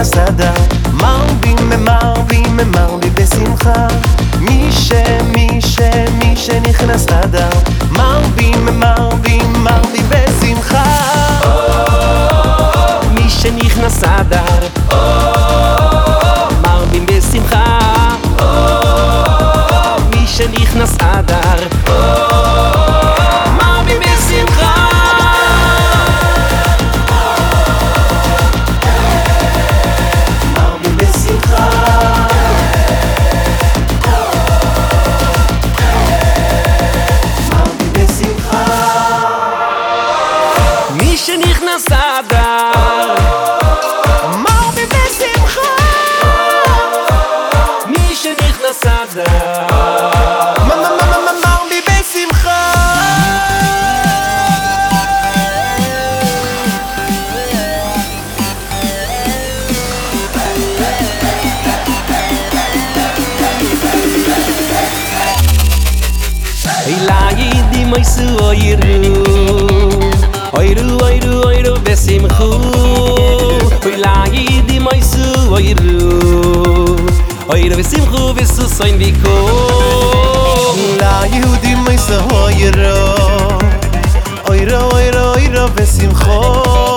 נכנס אדר מרבים ומרבים ומרבים בשמחה. מי ש... מי ש... מי שנכנס אדר מרבים ומרבים מרבים בשמחה. מי שנכנס אדר מרבים בשמחה. מי שנכנס אדר שנכנס אדר מרבים בשמחה מי besimchu Ilahi di moisu oiru Oiru besimchu besu soin biko ליהודים מייסה אוירו אוירו אוירו אוירו בשמחו ליהודים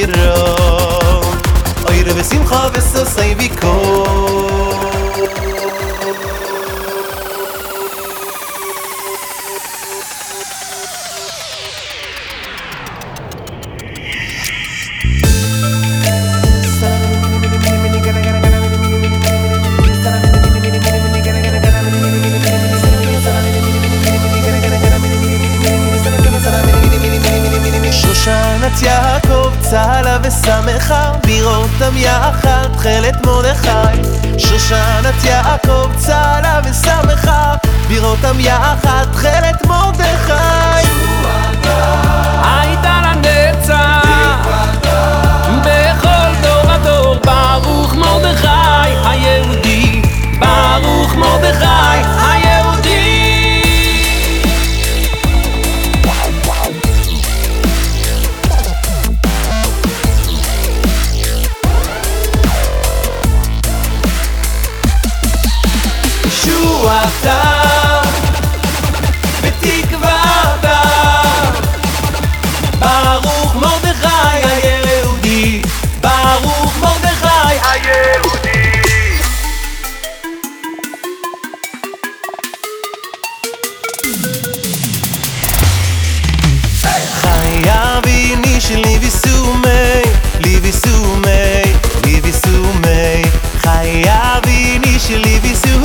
מייסה אוירו אוירו בשמחה וסוסי יעקב צהלה ושמחה לראותם יחד תכלת מרדכי שושנת יעקב צהלה ושמחה לראותם יחד תכלת מרדכי אתה בתקווה אתה ברוך מרדכי היהודי ברוך מרדכי היהודי. חייבי ניש ליבי סומי ליבי סומי ליבי סומי חייבי ניש ליבי סומי